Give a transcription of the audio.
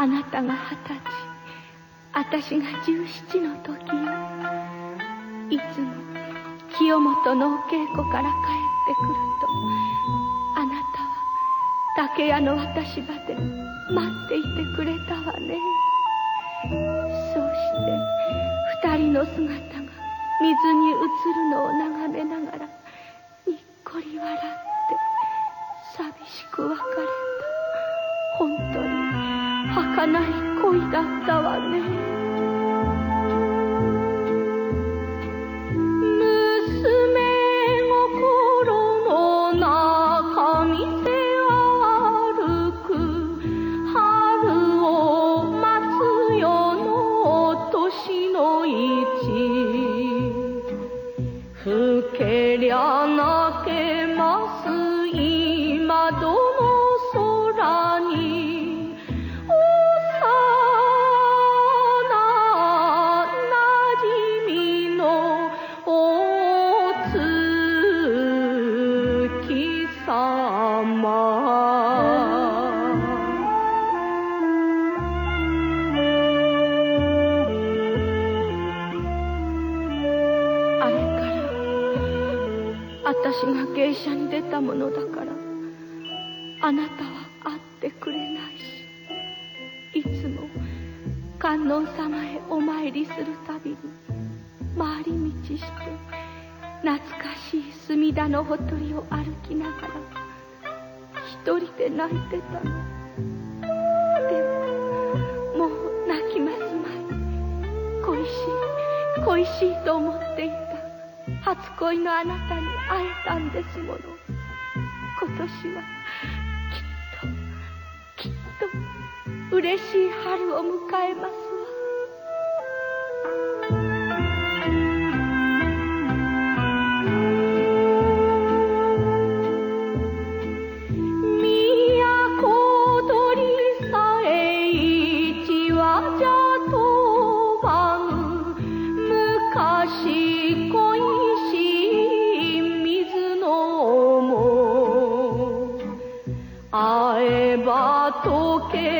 あなたが二十歳。私が十七の時いつも清本のお稽古から帰ってくるとあなたは竹屋の渡し場で待っていてくれたわね。そうして二人の姿が水に映るのを眺めながらにっこり笑って寂しく別れた。本当恋だったわね。娘心の中見て歩く。春を待つよの年の一。老けりゃ泣けます。今どう私が芸者に出たものだからあなたは会ってくれないしいつも観音様へお参りするたびに回り道して懐かしい隅田のほとりを歩きながら一人で泣いてたの。でももう泣きますまい。恋しい恋しいと思っていた。初恋のあなたに会えたんですもの。今年はきっときっと嬉しい春を迎えます。会えば溶け